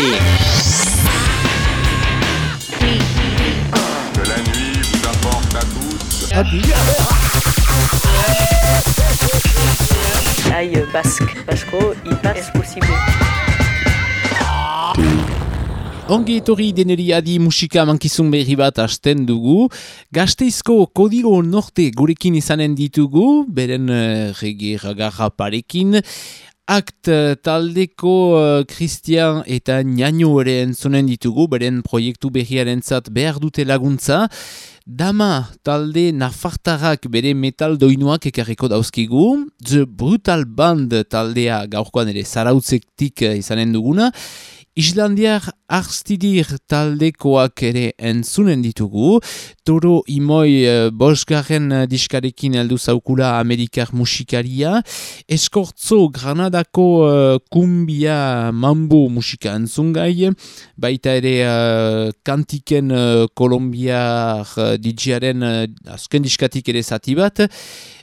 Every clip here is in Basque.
party. Que la nuit vous apporte à tous. Aïe, basque, basco, ipar, es posible. Ongi etorri deneri adi musika mankizun berri bat hasten dugu. Gasteizko kodigo norte gurekin izanen ditugu, beren uh, regi ragarra parekin. Akt eh, taldeko uh, Christian eta Niano ere entzunen ditugu, beren proiektu berriaren zat behar dute laguntza. Dama talde nafartarrak bere metal doinuak ekarriko dauzkigu. The Brutal Band taldea gaurkoan ere zarautzetik izanen duguna. Islandiar arstidir taldekoak ere entzunen ditugu. Toro imoi uh, bosgarren uh, diskarekin heldu zaukula Amerikar musikaria. Eskortzo Granadako uh, kumbia mambo musika entzungai. Baita ere uh, kantiken uh, kolombiar DJaren uh, azken diskatik ere zati bat.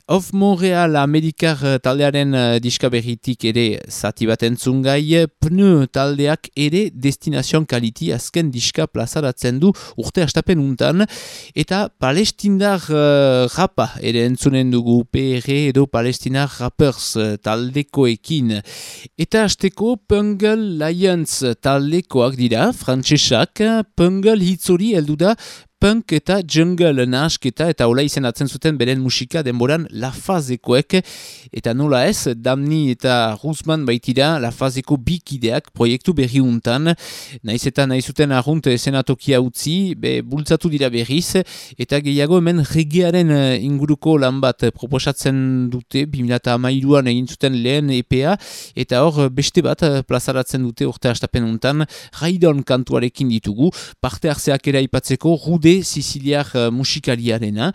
Of Montreal Amerikar taldearen uh, diska berritik ere zati bat entzungai, pneu taldeak ere destinazion kaliti azken diska plazaratzen du urte astapen untan, eta palestindar uh, rapa ere entzunen dugu PR edo palestinar rappers taldekoekin. Eta asteko Pungle Lions taldekoak dira, frantsesak, Pungle hitzori heldu da punk eta jungle nahasketa eta hola izenatzen zuten beren musika denboran lafazekoek eta nola ez, Damni eta Rusman baitira lafazeko bikideak proiektu berri untan naiz eta nahi zuten arrunt esenatokia utzi, be bultzatu dira berriz. Eta gehiago hemen regearen inguruko lan bat proposatzen dute, 2008an egin zuten lehen EPA eta hor beste bat plazaratzen dute urte astapen untan, raidon kantuarekin ditugu, parte hartzeak era ipatzeko rude talde siciliar uh, musikariarena,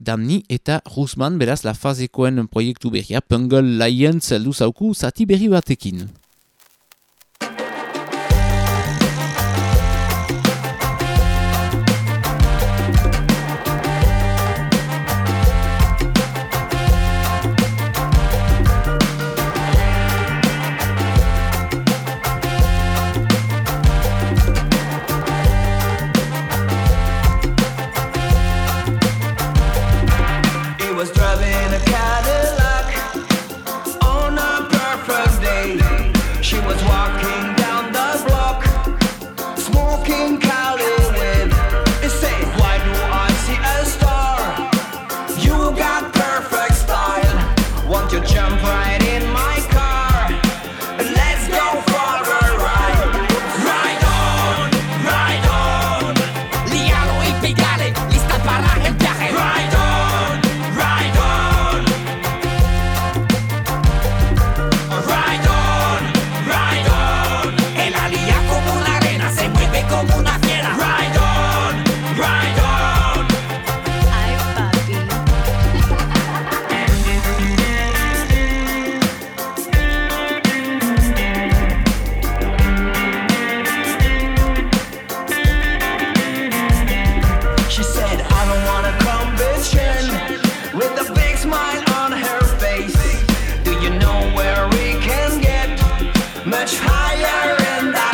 Damni eta Rusman beraz la fazekoen proiektu berria, Pungle Lions luzauku zati berri batekin. surrender.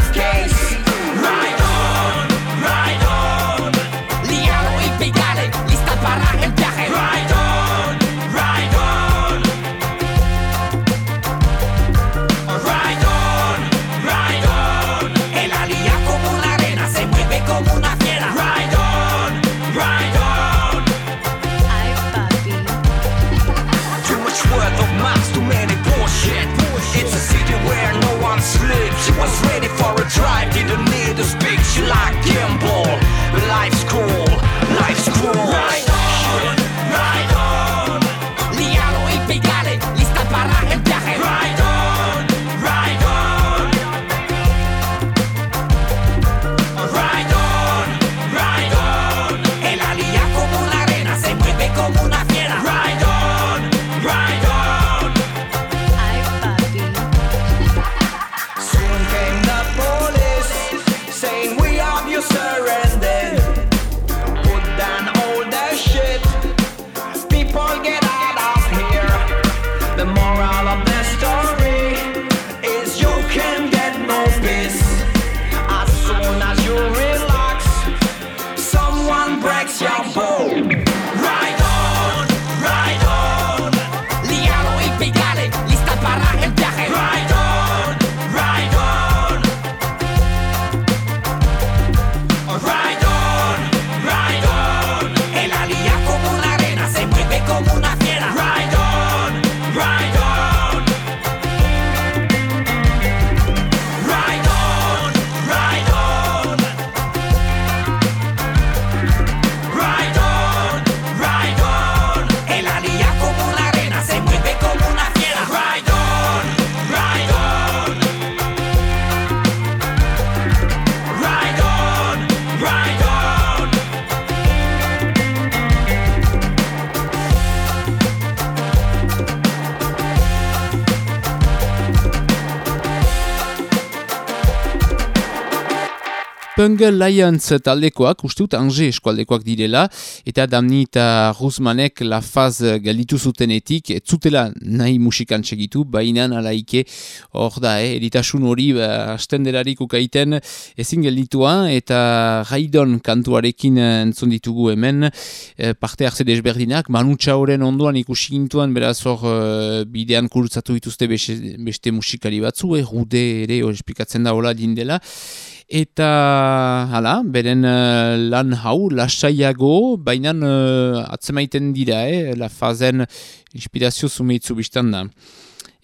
Pungle Lions taldekoak, uste dut Ange eskualdekoak direla, eta Damni eta Rusmanek la faz galditu zutenetik, ez zutela nahi musikan segitu, baina alaike hor da, eh, eritasun hori ba, astenderarik ukaiten ezin gelditua, eta raidon kantuarekin entzun ditugu hemen, eh, parte hartze desberdinak, manutxa horren ondoan ikusi gintuan, beraz hor eh, bidean kurutzatu dituzte beste, beste musikari batzu, eh, rude ere, hor esplikatzen da hola dindela, Eta, hala, beren uh, lan hau, lasaiago, baina uh, atzemaiten dira, eh, la fazen inspirazio zumeitzu biztan da.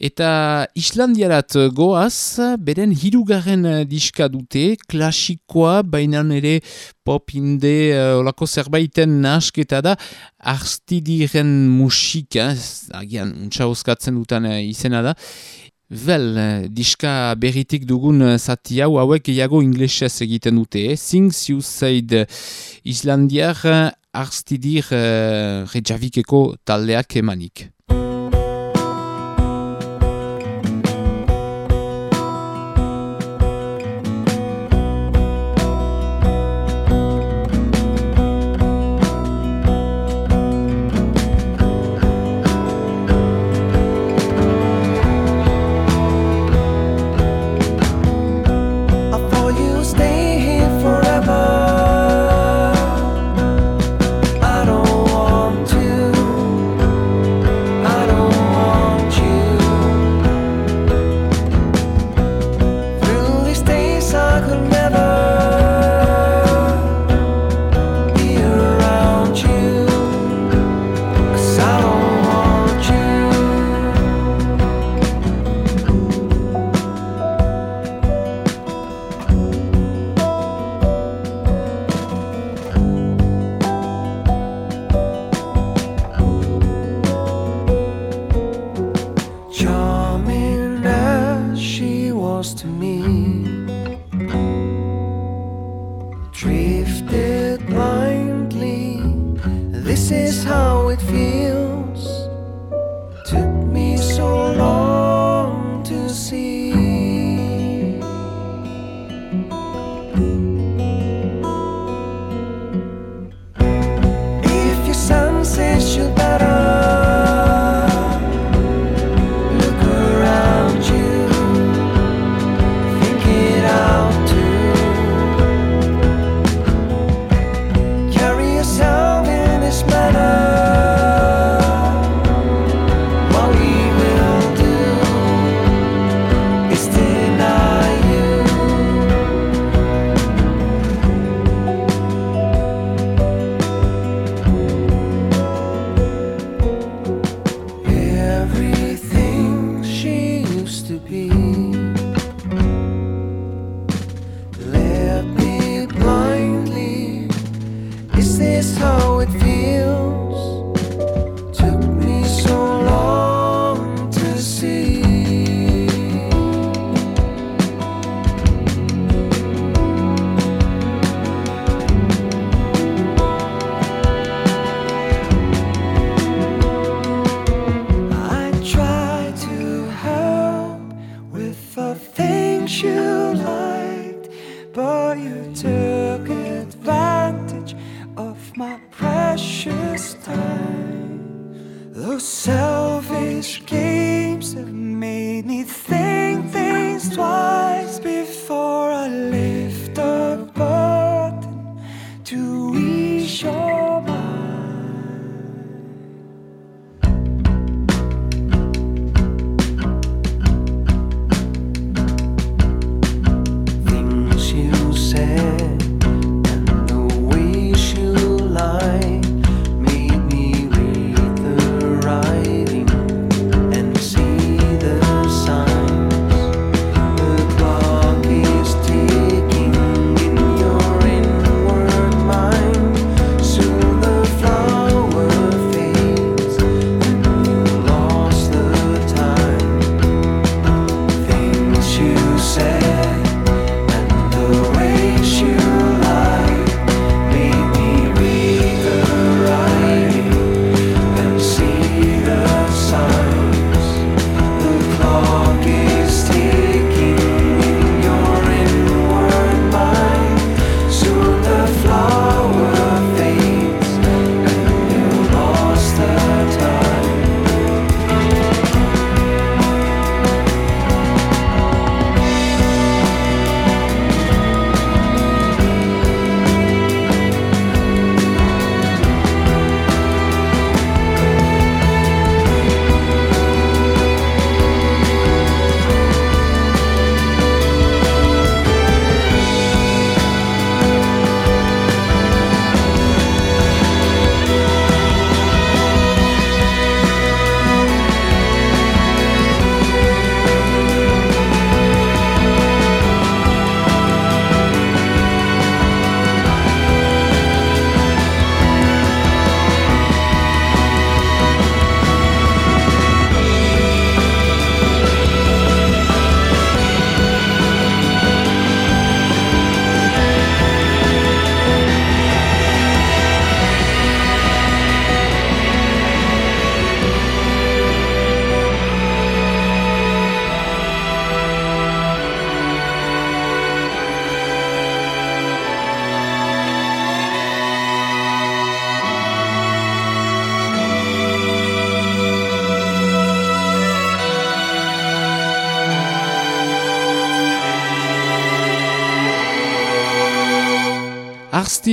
Eta Islandiarat goaz, beren hirugarren diska dute, klasikoa, baina ere pop inde, uh, olako zerbaiten nasketa da, arstidiren musika, agian, untsa oskatzen dutan uh, izena da, Vel, eh, diska berritik dugun eh, zati hau hauek iago inglesez egiten dute. Eh? Things you said Islandiar arstidir uh, rejavikeko taldeak emanik.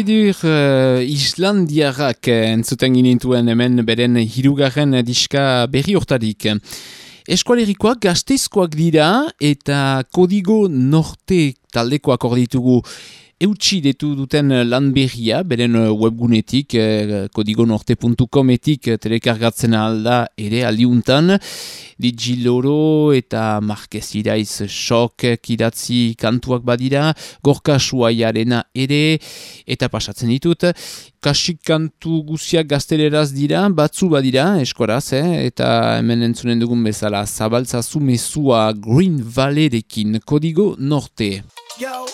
Arstidur uh, Islandiarrak eh, entzuten ginintuen hemen beren hirugarren diska berri hortarik. Eskualerikoak gazteizkoak dira eta kodigo norte taldekoak hor ditugu eutxi detu duten lan berria, beren webgunetik, eh, kodigonorte.cometik telekargatzen alda ere aldiuntan. Digiloro eta Marquez Iraiz sok kidatzi kantuak badira, gorka suaiarena ere, eta pasatzen ditut. Kasik kantu guziak gazteleraz dira, batzu badira, eskoraz, eh? eta hemen entzunen dugun bezala, zabaltzazu mezua Green Valleyrekin, kodigo norte. Yo,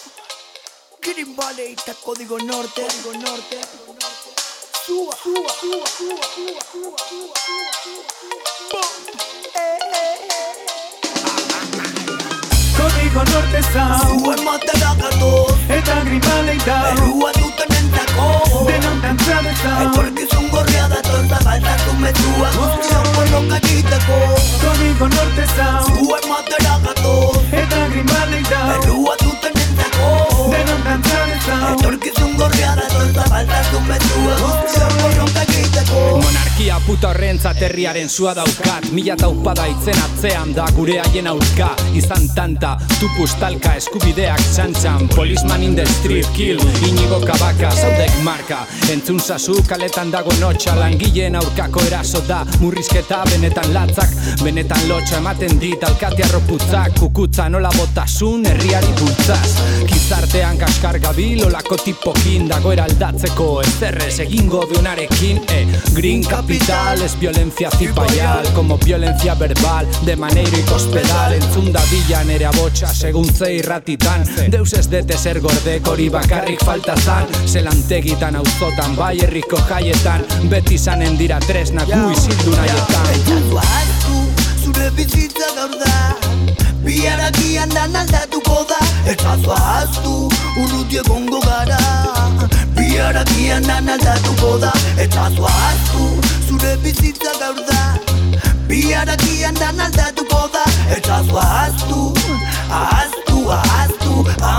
Green Valley Código Norte, Código Norte. Suba, suba, suba, suba, suba, suba, suba, suba. Boom. Eh, eh, Kodigo norte eh. zau Zuen matera gatoz, Eta grimalei dau errua duten entzako. Denon dantzale zau Etorkizun gorria dator zabaltatu mezua Guztiak borroka egiteko Kodigo norte zau Zuen matera gatoz, Eta grimalei dau errua duten. Denon dantzale zau Etorkizun gorria egiteko Monarkia puta horrentzat herriaren sua daukat Mila taupada itzen atzean da gure haien aurka. Izan tanta, tupus talka eskubideak txantxan Polisman in the street kill, inigo kabaka zaudek marka. Entzun zazu kaletan dago notxa Langileen aurkako eraso da. Murrizketa benetan latzak Benetan lotxa ematen dit. Alkate arroputzak Kukutza nola botasun herriari bultzaz Gizartean kaskar gabil olako tipokin Dago eraldatzeko ezerrez egingo duenarekin eh, Green capital es violencia cipaial Como violencia verbal de maneiro ikospedal Entzun dadila nere abotxa segun ze irratitan Deus ez dete zer gordek hori bakarrik falta zan Zelantegitan auzotan bai herriko jaietan Beti izanen dira tresna gu isildu nahietan zure bizitza gaur da Biharakian dan aldatuko da Etxatu ahaztu, urruti egongo gara. Biharakian dan aldatuko da Etxatu ahaztu, zure bizitza gaur da. Biharakian dan aldatuko da Etxatu ahaztu, ahaztu, ahaztu Amalurra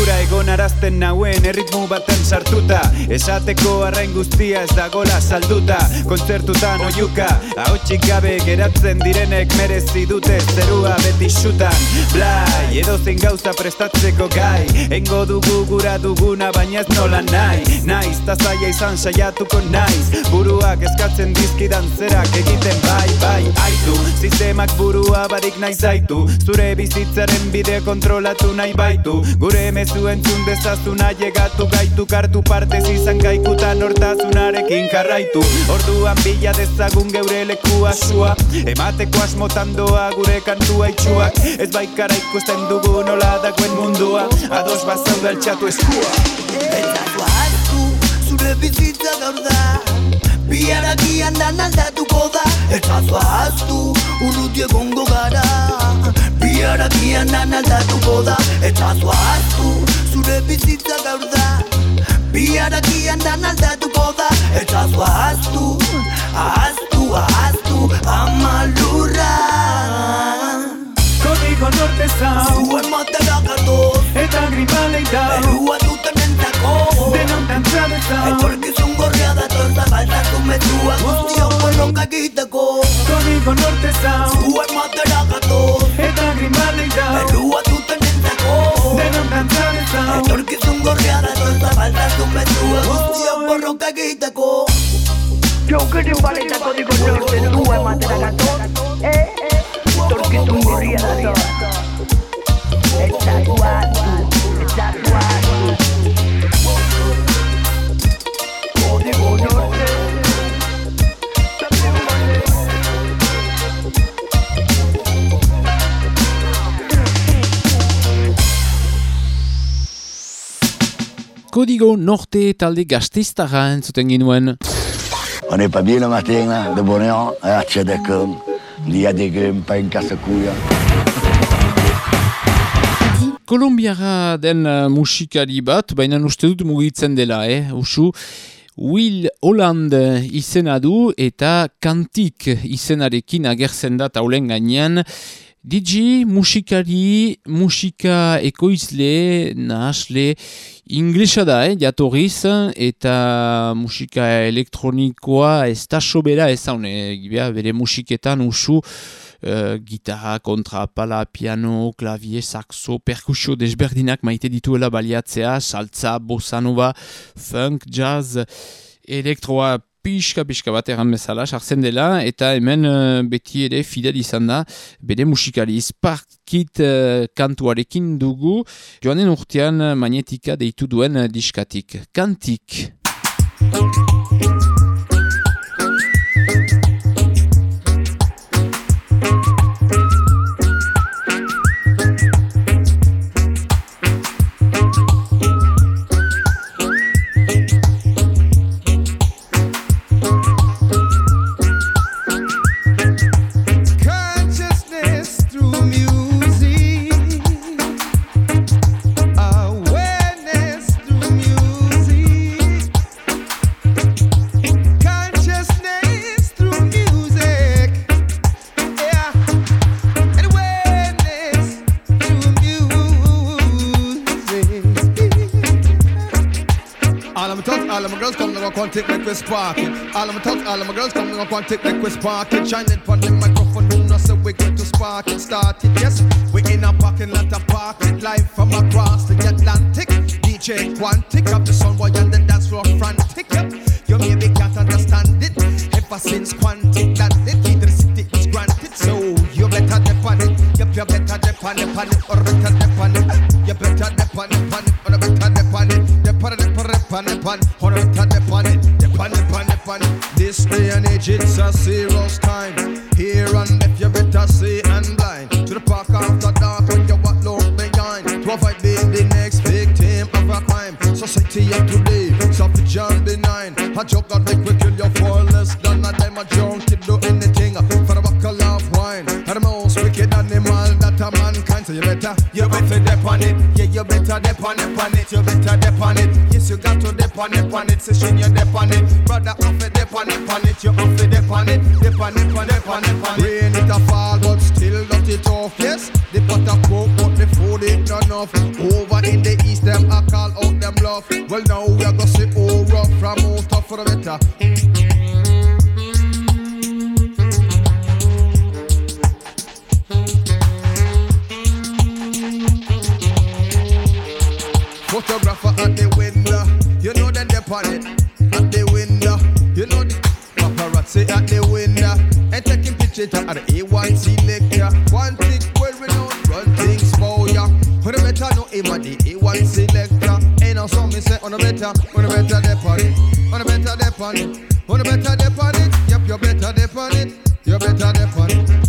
Gustura egon arazten nauen erritmu baten sartuta. Esateko arrain guztia ez dagola salduta. Kontzertutan oiuka, ahotsik gabe geratzen direnek merezi dute zerua beti xutan. Blai, edo zein gauza prestatzeko gai. Engo dugu gura duguna baina ez nola nahi. Naiz, ta zaila izan saiatuko naiz. Buruak eskatzen dizkidan zerak egiten bai, bai Aitu, sistemak burua barik nahi zaitu. Zure bizitzaren bide kontrolatu nahi baitu. Gure mezu entzun dezazuna llegatu gaitu Kartu partez izan gaikutan hortazunarekin jarraitu. Orduan bila dezagun geure lekua sua Emateko asmotan doa gure kantua itxuak Ez baikara ikusten dugu nola dagoen mundua Ados bazaude altxatu eskua. Etxatu ahaztu, zure bizitza gaur da. Biharakian dan aldatuko da. Etxatu ahaztu, urruti egongo gara. Biharakian dan aldatuko da. Etxatu ahaztu, zure bizitza gaur da Biharakian dan aldatuko da Etxatu ahaztu, ahaztu, ahaztu Amalurra Kodigo norte zau Zuen matera gatoz Eta grimalei dau Errua duten entzako Denon dantzale zau Etorkizun gorria dator zabaltatu mezua Guztiak borroka egiteko Kodigo norte zau Zuen matera gatoz Eta grimalei dau zau Etorkizun gorria dator zabaltatu mezua Guztiak borroka egiteko un baleta código norte, tú en matera gatón, eh, torquitun gorria dator. Eta guatu, Kodigo Norte talde gazteiztara entzuten ginuen. On n'est pas bien le de bonne heure, à Tchadakum. Il y a des grumes, pas une casse-couille. Kolombiara den euh, musikari bat, baina uste dut mugitzen dela, eh? Usu, Will Holland izena du eta kantik izenarekin agertzen da taulen gainean DJ, musikari, musika ekoizle, nahasle, inglesa da, eh, jatorriz, eta musika elektronikoa ez da sobera ez haune, eh, bere musiketan usu Uh, gitarra, kontrapala, piano, klavie, saxo, perkusio desberdinak maite dituela baliatzea, saltza, bossanova, funk, jazz, elektroa, pixka pixka bat erran bezala, sartzen dela, eta hemen eh, beti ere fidel izan da, bere musikari izparkit uh, eh, kantuarekin dugu, joanen urtean eh, magnetika deitu duen diskatik. Kantik! Kantik! up and take the quiz park in China photographer at the window. You know that they're on it at the window. You know the paparazzi at the window. And taking pictures at the A1C lecture. One thing don't run things for ya. On the better know him at the A1 selector. Ain't And song me say on the better, on the better they on it, on the better they on it, on the better they on it. Yep, you better they on it, you better they on it.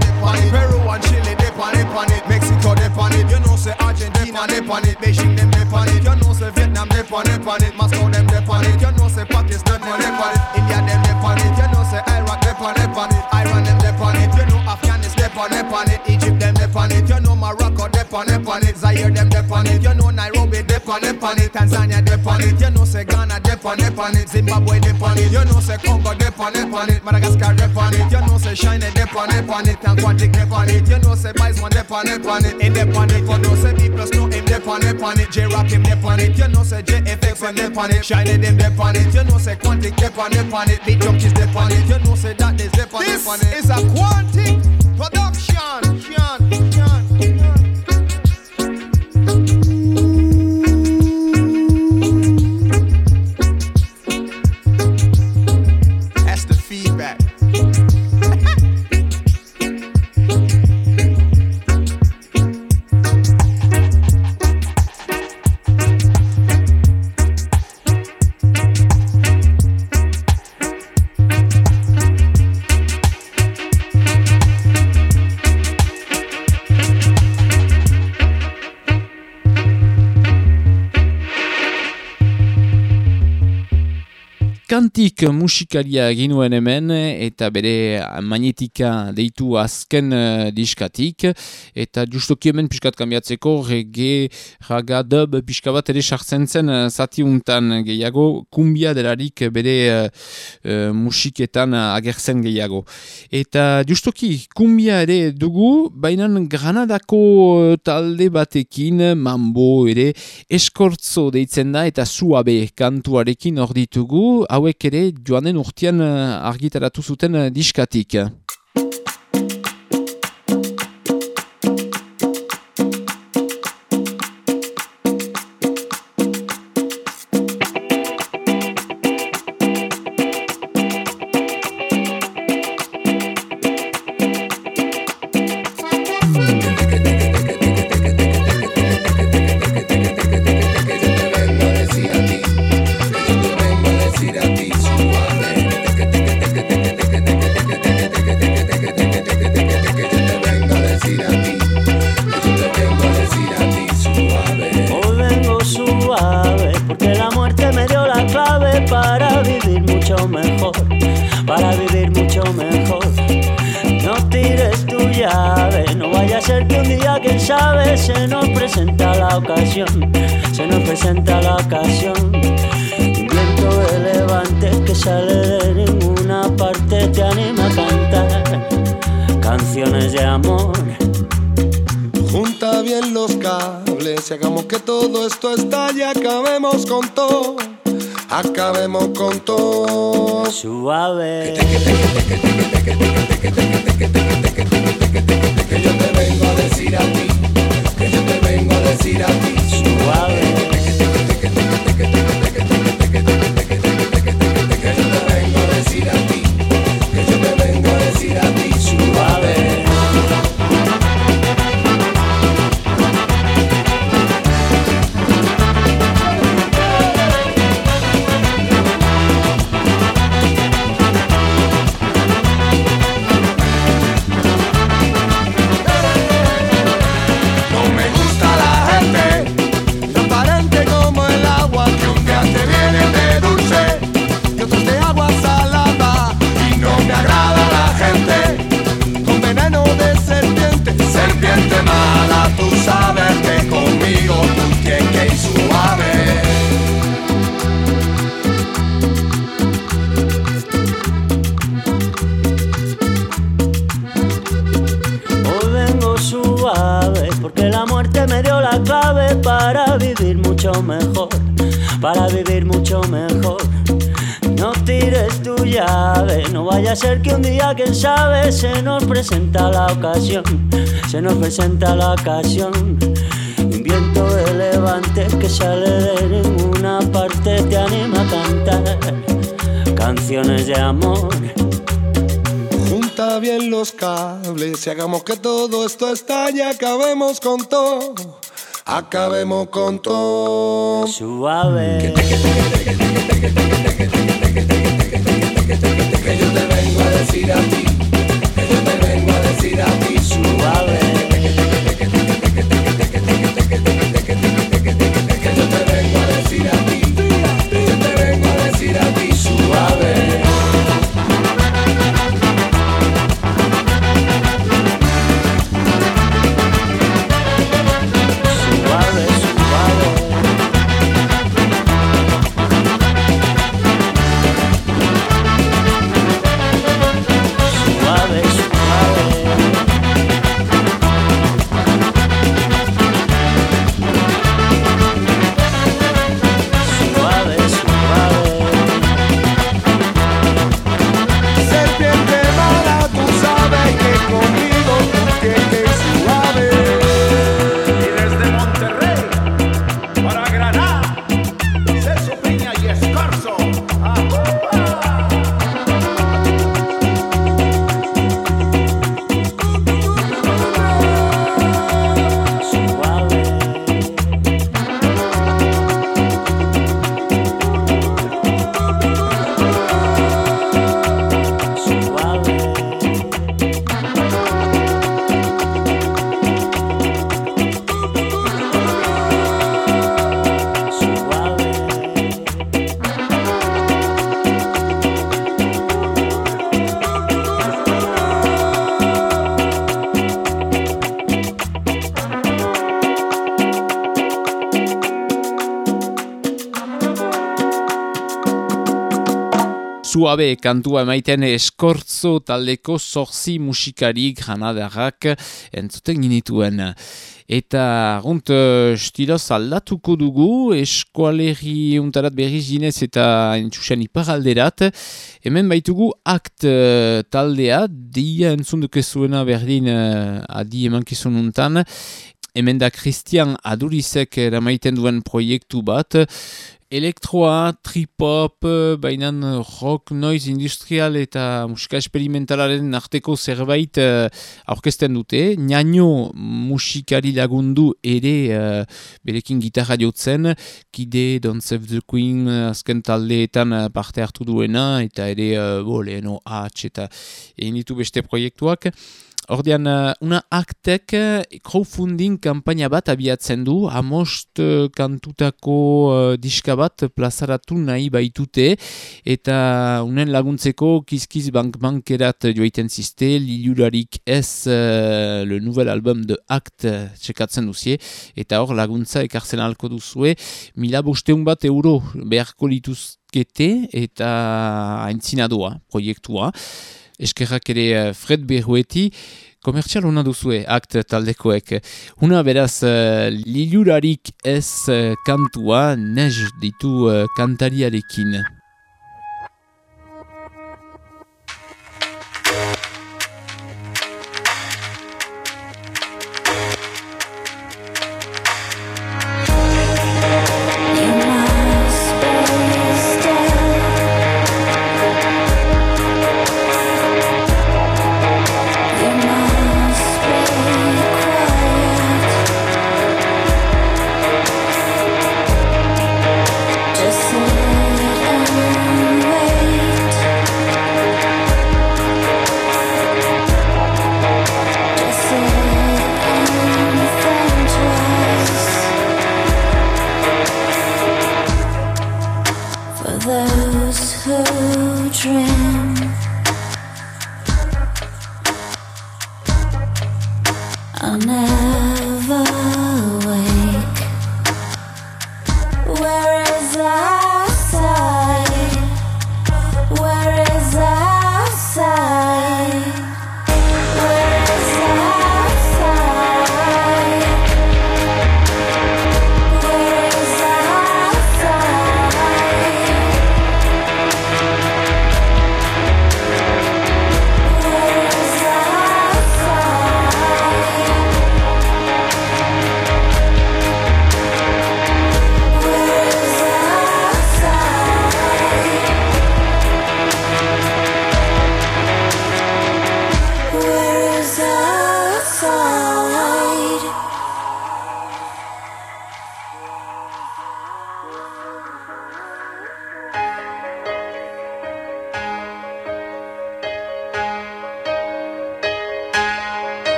dip on it. Peru and Chile dip on it, on it. Mexico dip on it. You know say Argentina dip on it. Beijing them dip on it. You know say Vietnam dip on it, on it. Moscow them dip on it. You know say Pakistan them dip on it. India them dip on it. You know say Iraq dip on it, on it. Iran them dip on it. You know Afghanistan dip on it, on it. Egypt them dip on it. You know Morocco dip on it, on it. Zaire them dip on it. You know Nairobi dip on it, on it. Tanzania dip on it. You know say Ghana dip on it, on it. Zimbabwe dip on it. You know say Congo dip on it, on it. Madagascar dip on it. You know say China dip on dip on it, and Quantic dip on it. You know say Bizman dip on dip on it, in dip on it. You know say B plus no him dip on dip on it, J Rock him dip on it. You know say JFX him dip on it, China them dip on it. You know say Quantic dip on dip on it, Beat Junkies dip on it. You know say that is dip on dip on it. This is a Quantic production. Sean, Sean, Sean. done Kantik musikalia ginuen hemen eta bere magnetika deitu azken uh, diskatik. Eta justoki hemen piskat kambiatzeko rege, raga, dub piska bat ere sartzen zen uh, zati untan gehiago. Kumbia delarik bere uh, uh, musiketan agertzen gehiago. Eta justoki kumbia ere dugu, baina Granadako talde batekin mambo ere eskortzo deitzen da eta suabe kantuarekin hor ditugu, hauek ere joanen urtean eh, argitaratu zuten eh, diskatik. Ser que un día, quién sabe, se nos presenta la ocasión, se nos presenta la ocasión. Un viento de levante que sale de ninguna parte te anima a cantar canciones de amor. Junta bien los cables y hagamos que todo esto estalle. Acabemos con todo, acabemos con todo. Suave. Que yo te vengo a decir a ti, que yo te vengo a decir a ti. Suabe kantua emaiten eskortzo taldeko zorzi musikari granadarrak entzuten ginituen. Eta runt uh, stiloz aldatuko dugu, eskualerri untarat berriz ginez eta entxusen iparalderat. Hemen baitugu akt uh, taldea, dia entzunduke zuena berdin uh, adi emankizun untan. Hemen da Christian Adurizek eramaiten duen proiektu bat, elektroa, trip-hop, bainan rock, noise, industrial eta musika experimentalaren arteko zerbait uh, aurkezten dute. Naino musikari lagundu ere uh, berekin gitarra jotzen, kide, Don't Save the Queen, azken taldeetan parte hartu duena, eta ere, uh, bo, leheno, H, eta egin ditu beste proiektuak. Ordean, uh, una aktek uh, crowdfunding kampaina bat abiatzen du, amost uh, kantutako uh, diska bat plazaratu nahi baitute, eta unen laguntzeko kizkiz bank bankerat joaiten ziste, lilurarik ez uh, le nouvel album de akt txekatzen duzie, eta hor laguntza ekartzen alko duzue, mila bosteun bat euro beharko lituzkete, eta haintzinadoa proiektua. Eskerrak ere uh, Fred Berrueti, komertxal hona duzue akt taldekoek. Una beraz uh, lilurarik ez uh, kantua nez ditu uh, kantariarekin.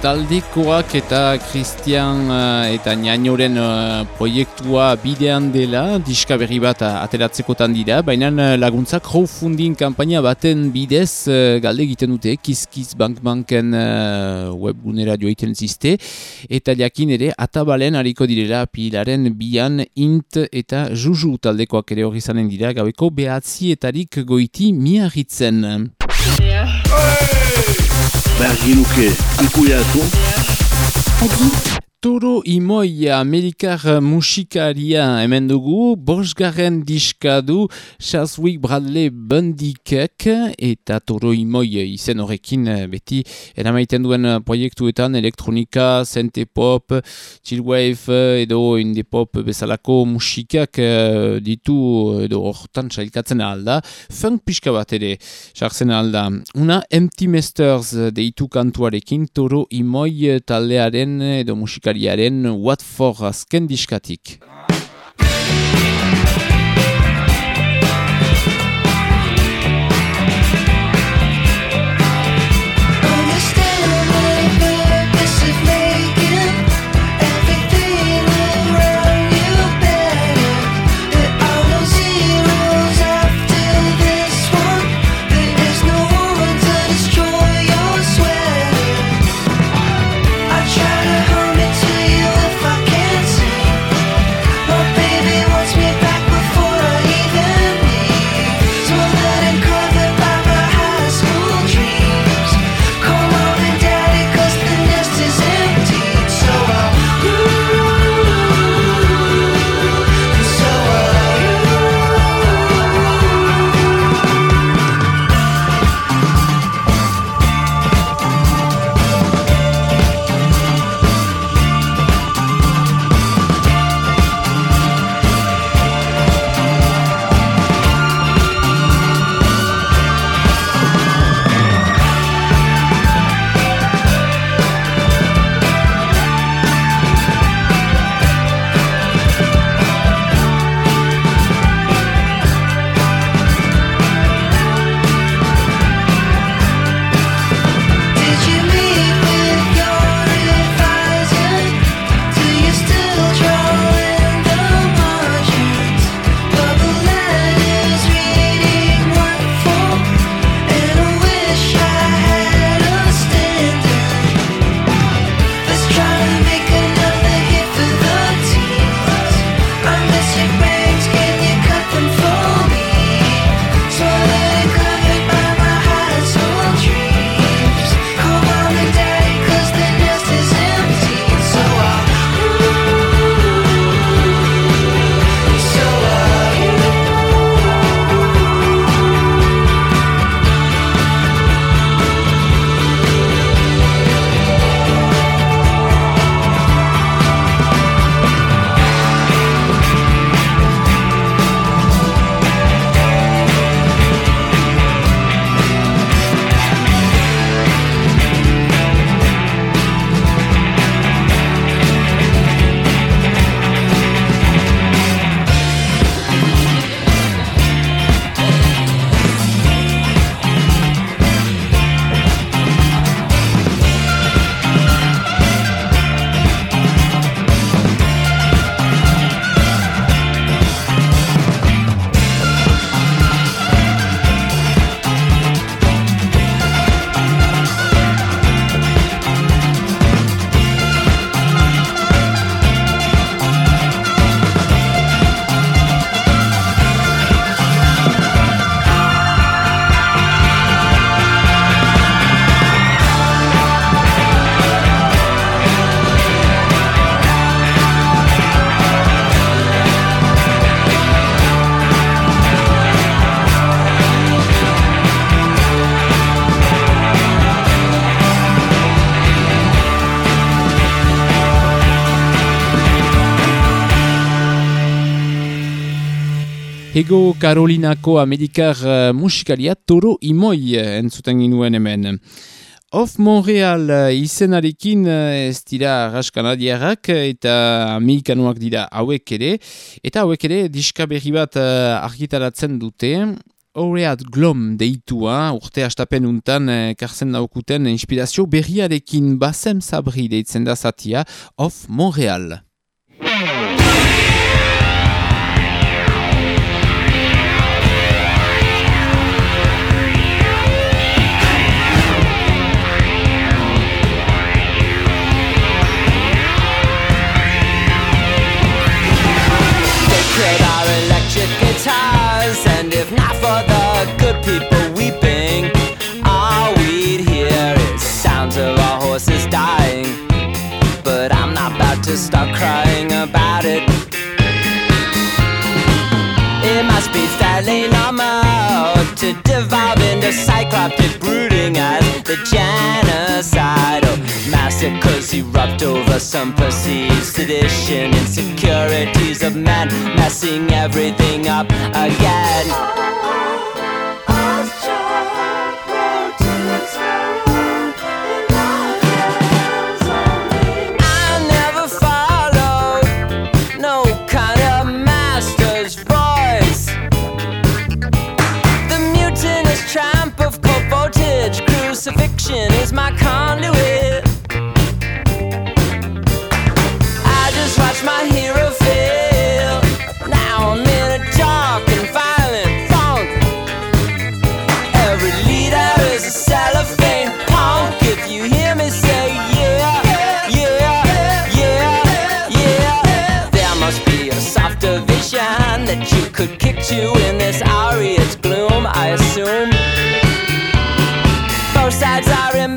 Taldekoak eta Christian uh, eta Nianoren uh, proiektua bidean dela, diska berri bat uh, dira, baina uh, laguntzak crowdfunding kampaina baten bidez uh, galde egiten dute, Kiskiz Bank Banken uh, webgunera joiten ziste, eta jakin ere atabalen hariko direla pilaren bian int eta juju taldekoak ere hori zanen dira, gabeko behatzietarik goiti miarritzen. Bergin o quê? Acolhado? Aqui. Toro Imoi Amerikar musikaria hemen dugu, bosgarren diska du Chaswick Bradley Bundikek eta Toro Imoi izen horrekin beti eramaiten duen proiektuetan elektronika, synth pop, chillwave edo indie pop bezalako musikak eh, ditu edo hortan sailkatzen alda, funk pixka bat ere sartzen alda. Una Empty Masters deitu kantuarekin Toro Imoi taldearen edo musikariaren What for azken diskatik. Ego Karolinako Amerikar eh, musikalia Toro Imoi eh, entzuten ginuen hemen. Of Montreal eh, izenarekin ez dira arras kanadiarrak eta amerikanoak dira hauek ere. Eta hauek ere diska berri bat argitaratzen dute. Horeat glom deitua, urte astapen untan karzen daukuten inspirazio berriarekin basem sabri deitzen da zatia Of Montreal. guitars, and if not for the good people weeping, all we'd hear is sounds of our horses dying. But I'm not about to start crying about it. It must be fairly normal to devolve into cycloptic brooding as the genocide. Because he erupt over some perceived sedition, insecurities of man, messing everything up again. could kick you in this aureate gloom, I assume. Both sides are in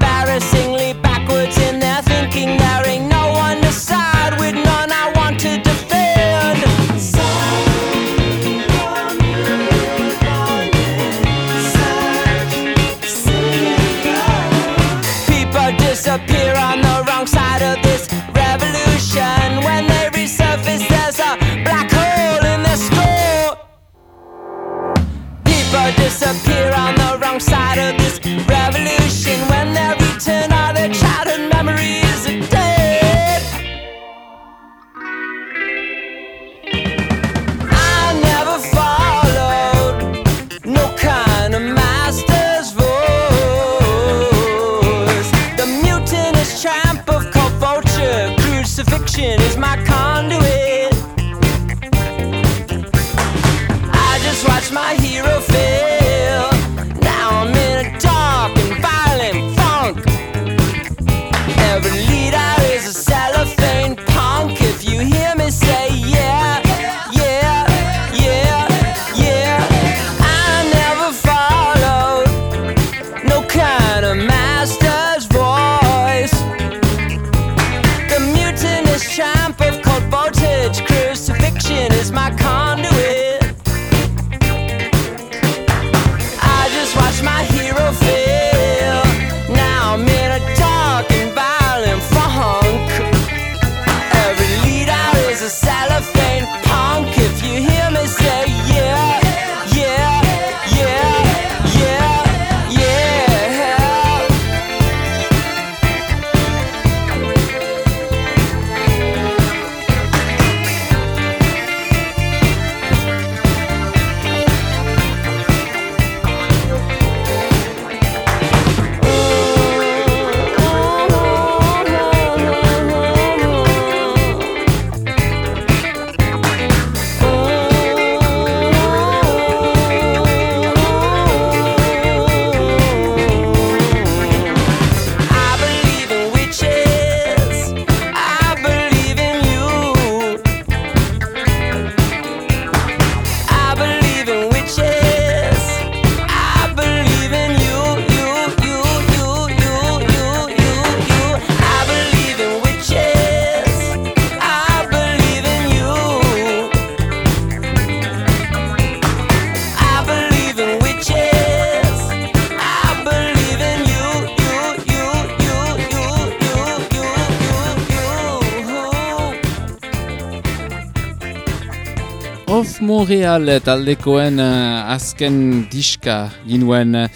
taldekoen uh, azken diska ginuen.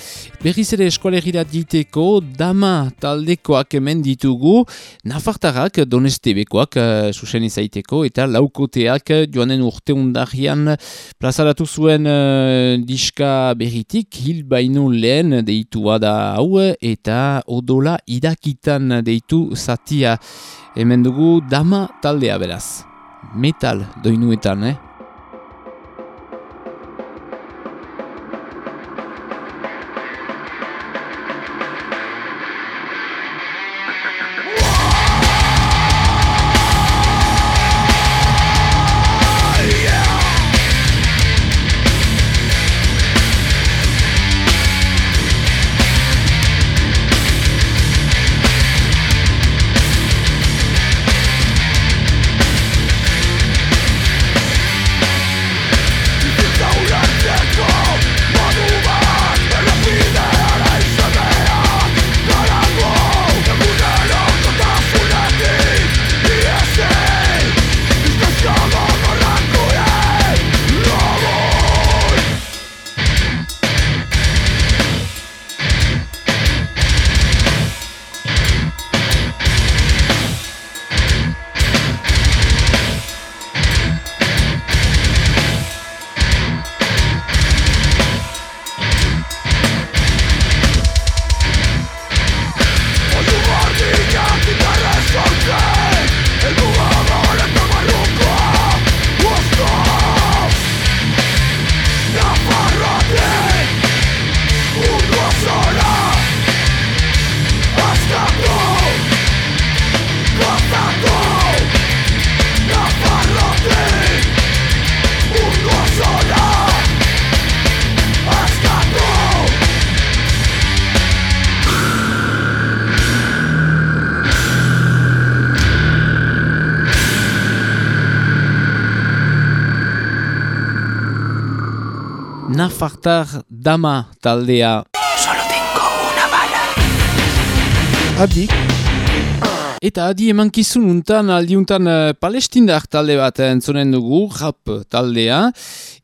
Berriz ere eskualegira diteko dama taldekoak hemen ditugu. Nafartarrak donestebekoak uh, susen izaiteko eta laukoteak joanen urte undarian plazaratu zuen uh, diska berritik. Hil baino lehen deitua da hau eta odola irakitan deitu zatia. Hemen dugu dama taldea beraz. Metal doinuetan, eh? Nafartar Dama taldea. Solo tengo una bala. Adi. Eta adi emankizun untan, aldiuntan uh, palestindar talde bat entzonen dugu, rap taldea,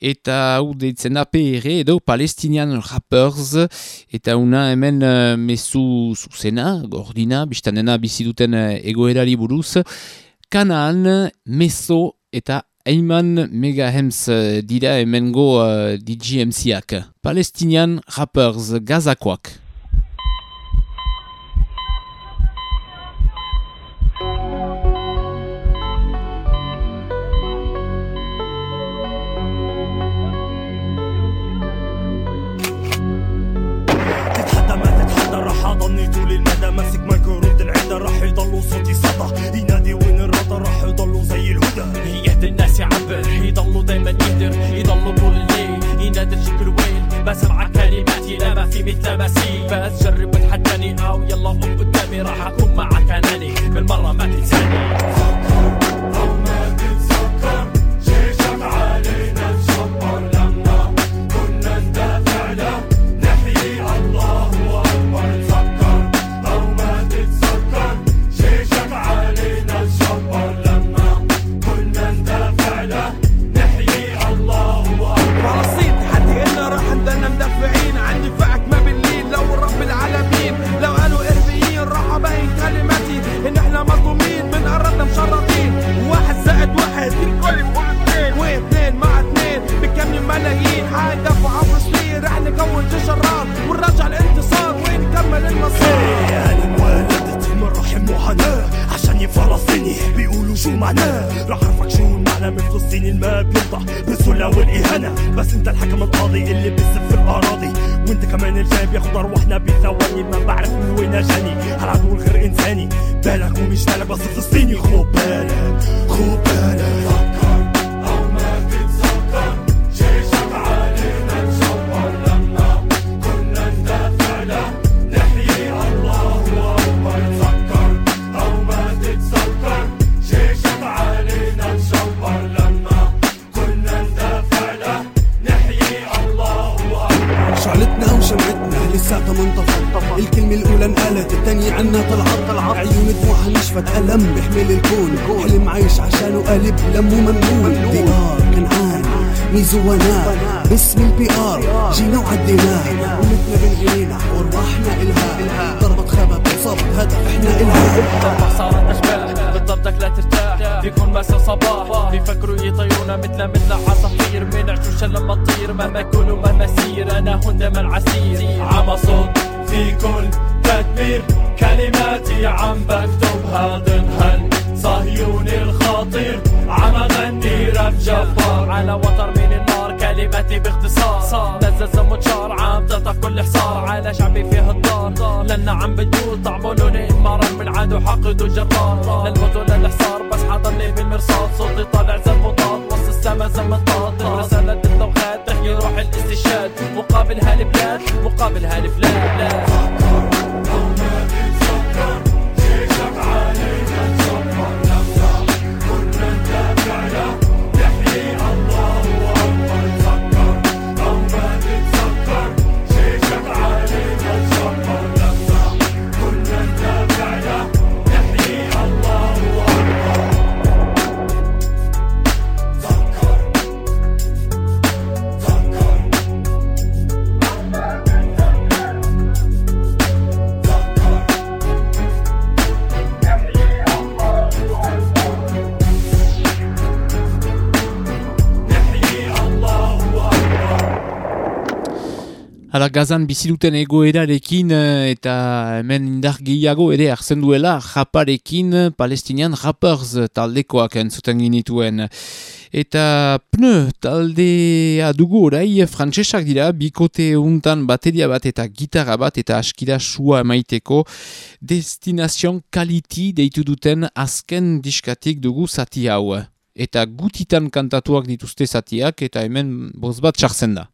eta hau deitzen da PR edo Palestinian Rappers, eta una hemen uh, mezu zuzena, gordina, biztanena bizi duten uh, egoerari buruz, Kanaan, Meso eta Eiman Megahems uh, dira hemengo uh, DJMC-ak. Palestinian Rappers Gazakoak. الناس يعبر يضلوا دايما يقدر يضلوا طول الليل. ينادي الشكر وين بسمع كلماتي. لا ما في مثل مثيل بس جرب وتحداني. أو يلا قوم قدامي راح أكون معك أناني. بالمرة ما تنساني. نكون جيش ونرجع الانتصار ونكمل المسار أنا انولدت من رحم معاناة عشاني فلسطيني بيقولوا شو معناه. راح اعرفك شو المعنى من فلسطيني الماء بينضح بالذلة والإهانة. بس أنت الحكم القاضي اللي بيسف الأراضي. وأنت كمان الجاي بياخد ارواحنا بثواني ما بعرف من وين أجاني. هالعدو الغير إنساني. بالك ومش بالك بس فلسطيني. خد بالك خد بالك. وأنا باسم البي ار جينا وعديناها قومتنا بين عينينا وارواحنا إلها. ضربت خابت وصابت هدف إحنا إلها. ضربة صارت أشباح بالضبطك لا ترتاح بيكون مسا صباح. بيفكروا يطيرونا مثل مثل عصافير. من عشوشة لما تطير مهما يكونوا ما مسير أنا هون دايما عسير. عم أصد في كل تدبير كلماتي عم بكتبها ضمن صهيوني الخطير عم أغني راب جبار على وتر من النار كلماتي باختصار. نزل متشار عم تقطع كل حصار. على شعبي فيه الدار. لنا عم بتقول طعموا لوني مرر من عدو حقد وجرار للموت للحصار بس حاضرني بالمرصاد صوتي طالع زي الفضاد وسط السما زي المنطاد رسالة اللغات تحيي روح الاستشهاد. مقابل هالبلاد مقابل هالبلاد. Hala gazan biziduten egoerarekin eh, eta hemen indar gehiago ere hartzen duela japarekin palestinian rappers taldekoak entzuten ginituen. Eta pneu taldea dugu orai frantsesak dira bikote untan bateria bat eta gitarra bat eta askira sua emaiteko destinazion kaliti deitu duten azken diskatik dugu zati hau. Eta gutitan kantatuak dituzte zatiak eta hemen boz bat txartzen da.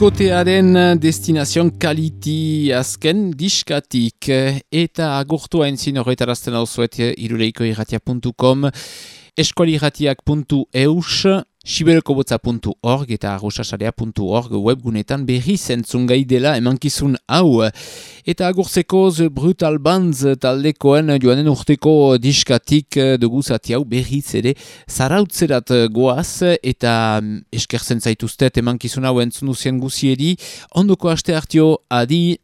Bikotearen destinazion kaliti azken diskatik. Eta agurtua entzin horretarazten hau zuet iruleiko irratia.com eskualirratiak.eus siberokobotza.org eta arrosasarea.org webgunetan berri zentzun gai dela emankizun hau. Eta agurzeko The Brutal Bands taldekoen joanen urteko diskatik dugu zati hau berriz ere zarautzerat goaz eta mm, eskertzen zaituztet emankizun hau entzun duzien guzieri. Ondoko aste hartio adi...